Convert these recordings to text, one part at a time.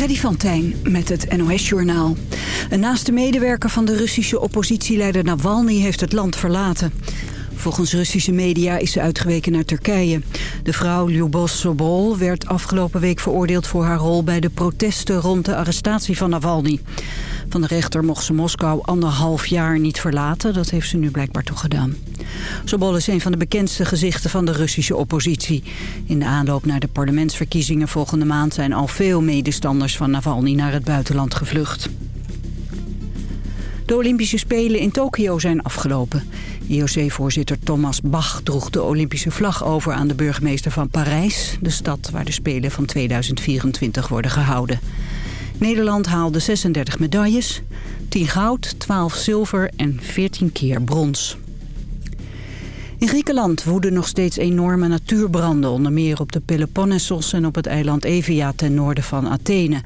Freddy van Tijn met het NOS-journaal. Een naaste medewerker van de Russische oppositieleider Navalny heeft het land verlaten. Volgens Russische media is ze uitgeweken naar Turkije. De vrouw Lyubos Sobol werd afgelopen week veroordeeld voor haar rol bij de protesten rond de arrestatie van Navalny. Van de rechter mocht ze Moskou anderhalf jaar niet verlaten. Dat heeft ze nu blijkbaar toch gedaan. Sobol is een van de bekendste gezichten van de Russische oppositie. In de aanloop naar de parlementsverkiezingen volgende maand... zijn al veel medestanders van Navalny naar het buitenland gevlucht. De Olympische Spelen in Tokio zijn afgelopen. IOC-voorzitter Thomas Bach droeg de Olympische vlag over aan de burgemeester van Parijs... de stad waar de Spelen van 2024 worden gehouden. Nederland haalde 36 medailles, 10 goud, 12 zilver en 14 keer brons. In Griekenland woeden nog steeds enorme natuurbranden... onder meer op de Peloponnesos en op het eiland Evia ten noorden van Athene.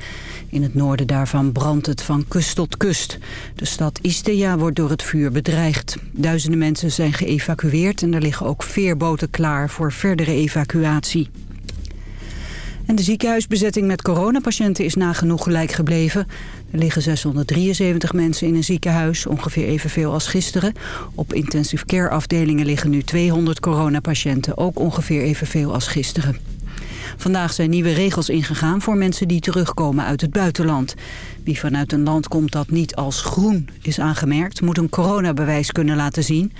In het noorden daarvan brandt het van kust tot kust. De stad Istea wordt door het vuur bedreigd. Duizenden mensen zijn geëvacueerd en er liggen ook veerboten klaar voor verdere evacuatie. En de ziekenhuisbezetting met coronapatiënten is nagenoeg gelijk gebleven. Er liggen 673 mensen in een ziekenhuis, ongeveer evenveel als gisteren. Op intensive care afdelingen liggen nu 200 coronapatiënten, ook ongeveer evenveel als gisteren. Vandaag zijn nieuwe regels ingegaan voor mensen die terugkomen uit het buitenland. Wie vanuit een land komt dat niet als groen is aangemerkt... moet een coronabewijs kunnen laten zien.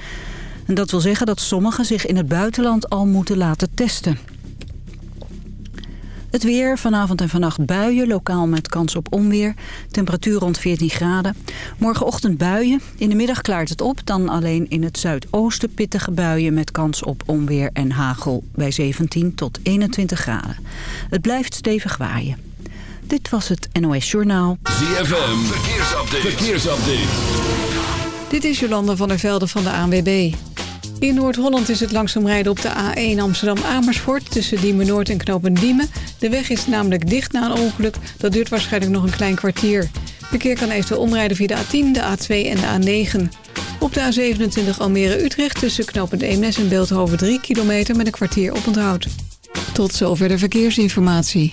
En dat wil zeggen dat sommigen zich in het buitenland al moeten laten testen. Het weer, vanavond en vannacht buien, lokaal met kans op onweer. Temperatuur rond 14 graden. Morgenochtend buien. In de middag klaart het op. Dan alleen in het zuidoosten pittige buien met kans op onweer en hagel. Bij 17 tot 21 graden. Het blijft stevig waaien. Dit was het NOS Journaal. ZFM, verkeersupdate. verkeersupdate. Dit is Jolanda van der Velde van de ANWB. In Noord-Holland is het langzaam rijden op de A1 Amsterdam-Amersfoort... tussen Diemen Noord en Knopen Diemen. De weg is namelijk dicht na een ongeluk. Dat duurt waarschijnlijk nog een klein kwartier. Verkeer kan eventueel omrijden via de A10, de A2 en de A9. Op de A27 Almere-Utrecht tussen Knopen Eemnes en Beeldhoven 3 kilometer... met een kwartier op onthoud. Tot zover de verkeersinformatie.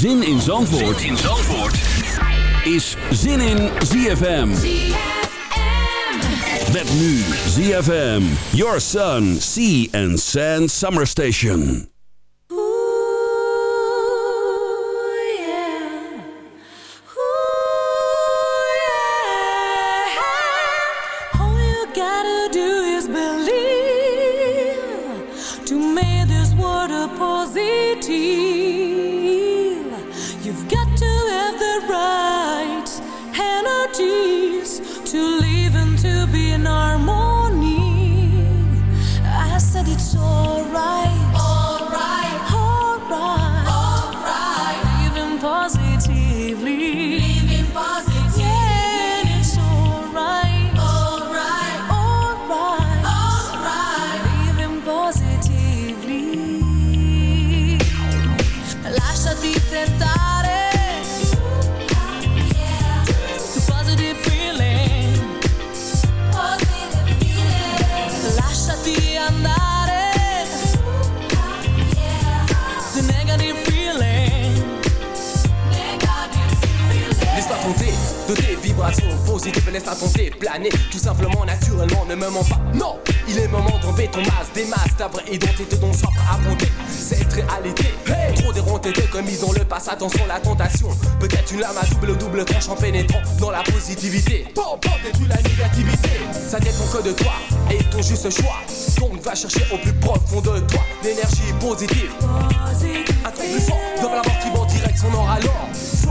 Zin in Zandvoort, is Zin in ZFM. Met nu ZFM, Your Sun, Sea and Sand Summer Station. Positif et laisse à tenter planer. Tout simplement, naturellement, ne me mens pas. Non, il est moment d'enlever ton masque Des masques, ta vraie identité dont soif à affronter Cette réalité, hey trop déronté de commise dans le passé Attention la tentation, peut-être une lame à double double tranche En pénétrant dans la positivité. Bon, bon, détruis la négativité. Ça dépend que de toi et ton juste choix. Donc va chercher au plus profond de toi L'énergie positive. Un truc plus fort dans la mort qui direct son or alors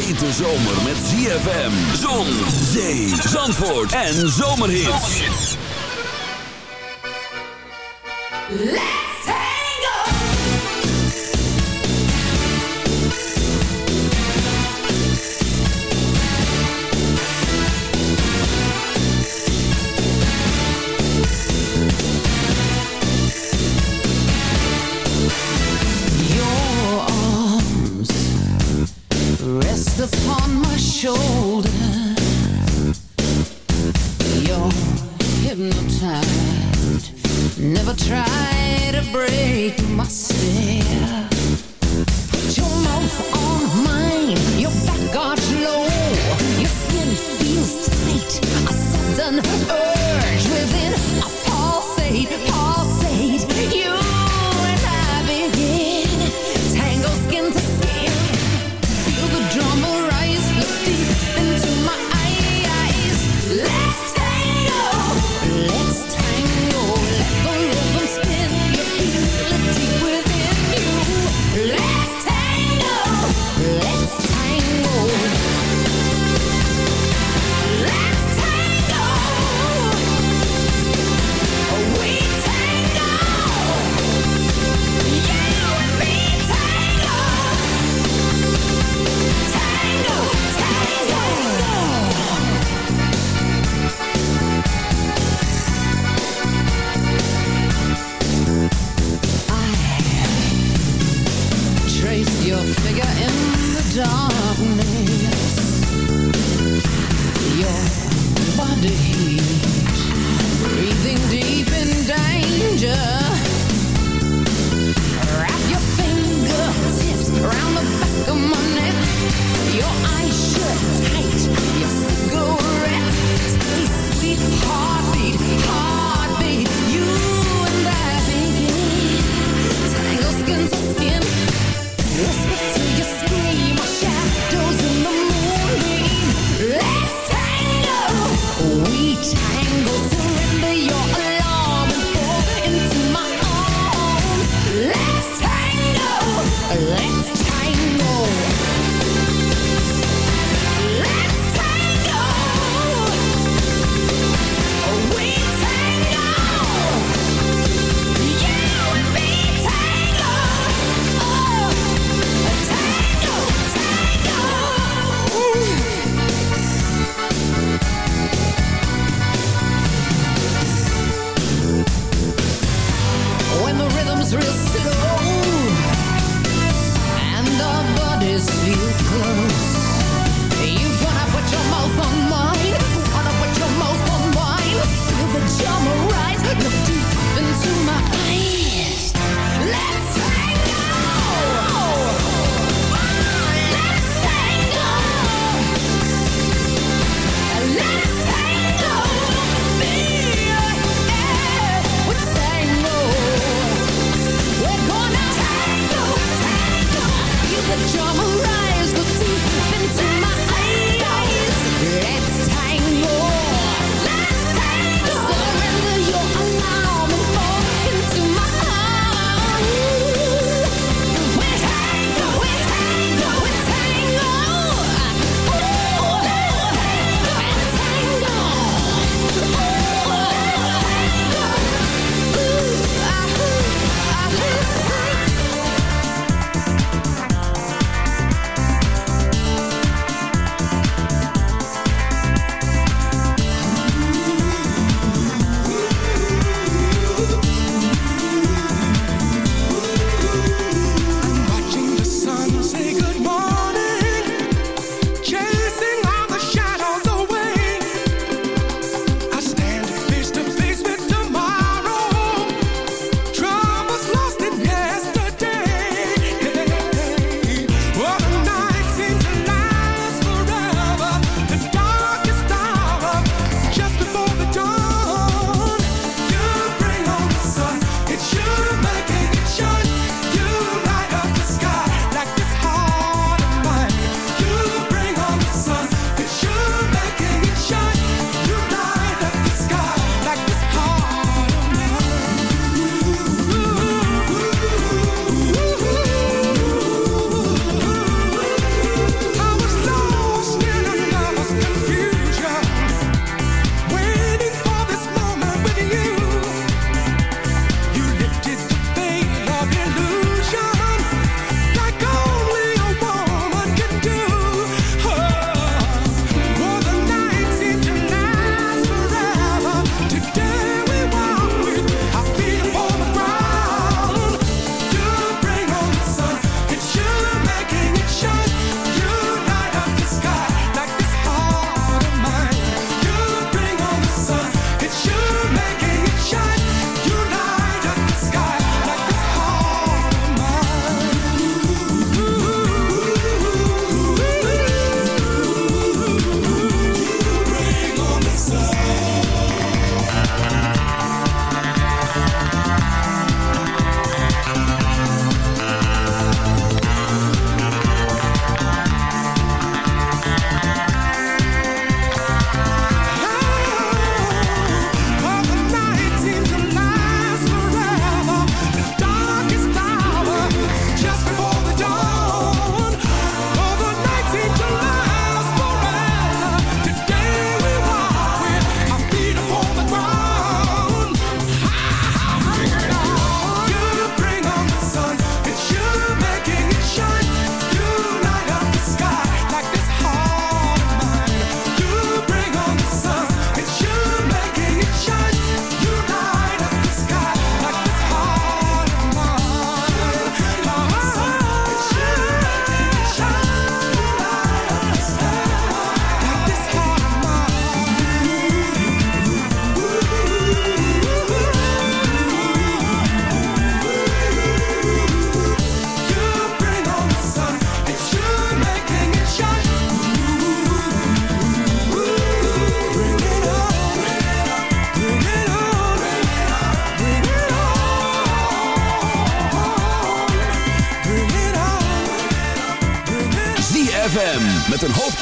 hete zomer met ZFM, zon, zee, zandvoort en zomerhits. Let's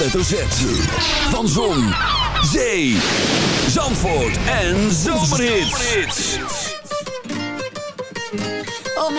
hoofdletter Van Zon, Zee, Zandvoort en Zomerhits. Oh,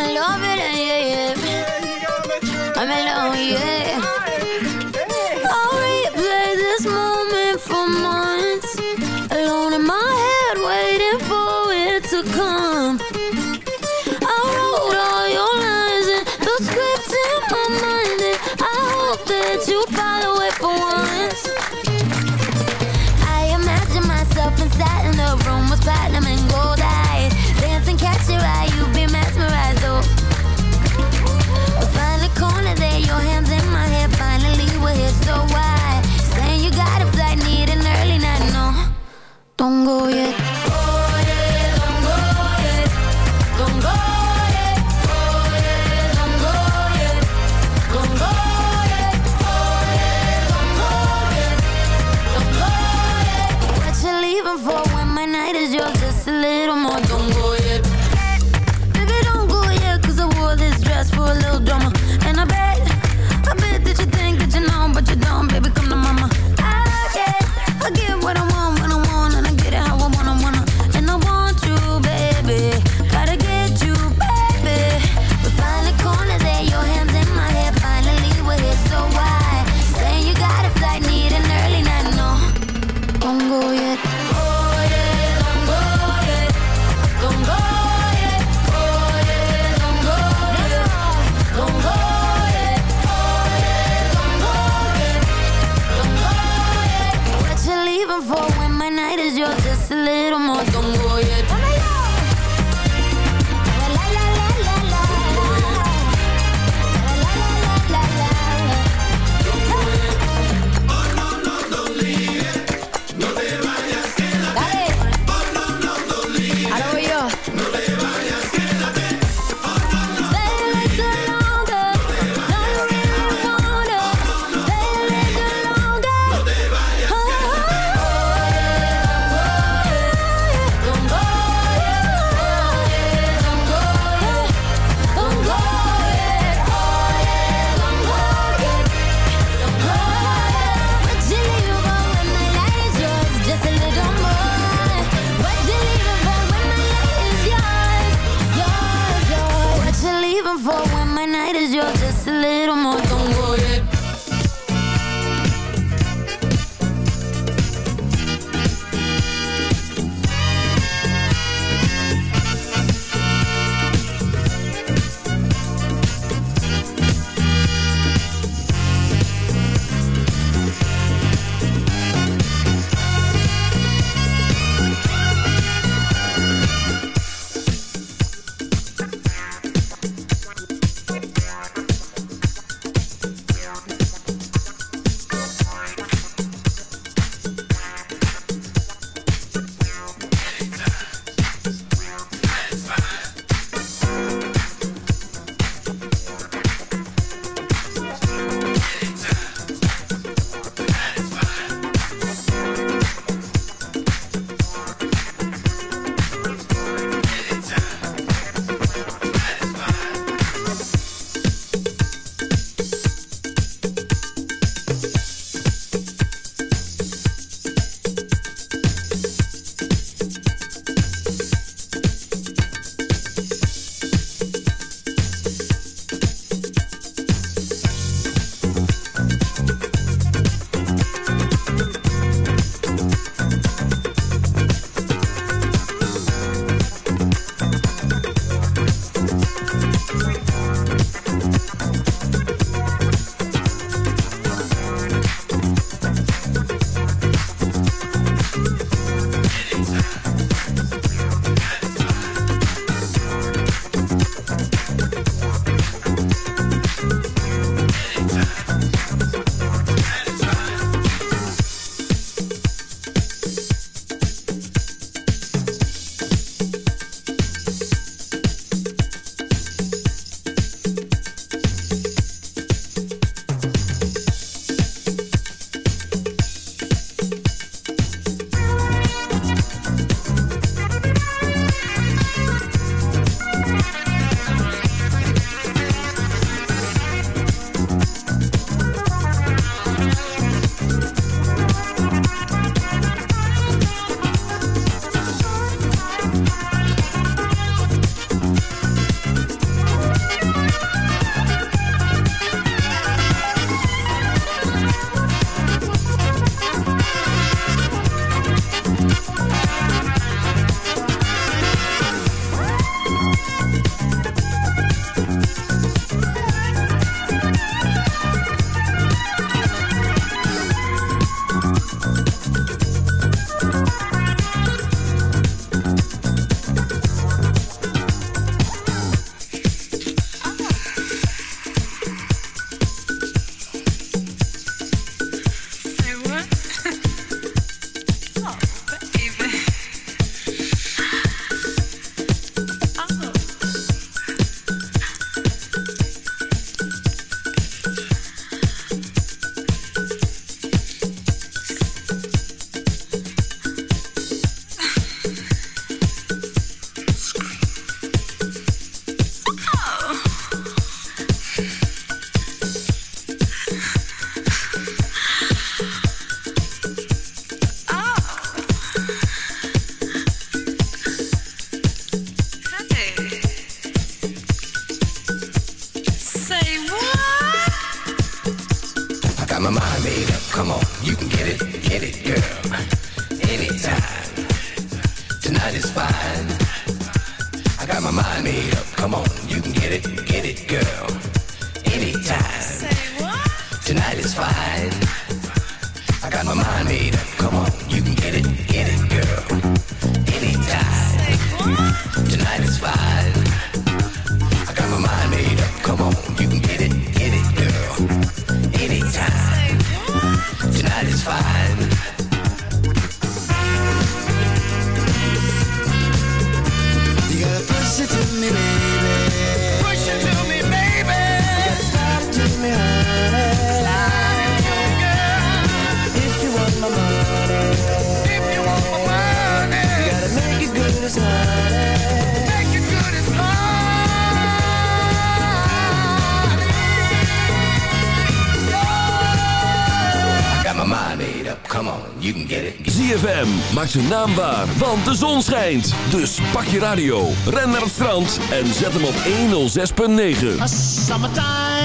maak zijn naam waar, want de zon schijnt. Dus pak je radio, ren naar het strand en zet hem op 106.9.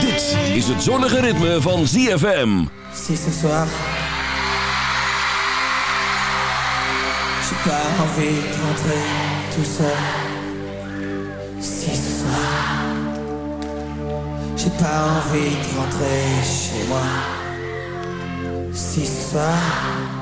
Dit is het zonnige ritme van ZFM. Si ce soir, j'ai pas envie de rentrer tout seul. Si ce soir, j'ai pas envie de rentrer chez moi. Si ce soir...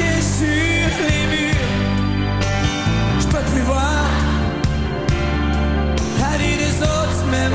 marqué sur les murs. Je peux te voir la des autres, même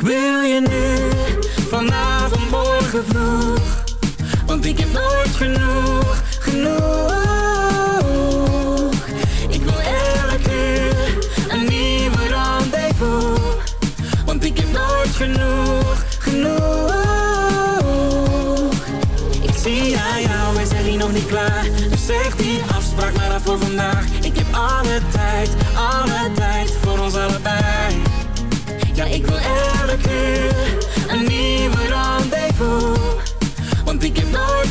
Ik wil je nu, vanavond, morgen vroeg. Want ik heb nooit genoeg, genoeg. Ik wil elke uur een nieuwe rendezvous. Want ik heb nooit genoeg, genoeg. Ik zie aan jou, we zijn hier nog niet klaar. Dus zeg die afspraak maar dan voor vandaag. Ik heb alle tijd,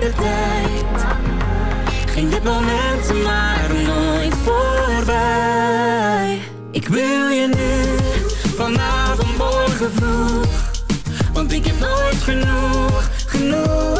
tijd. Ging dit moment maar nooit voorbij. Ik wil je nu, vanavond, morgen vroeg. Want ik heb nooit genoeg, genoeg.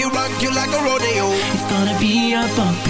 you rock you like a rodeo. It's gonna be a bumpy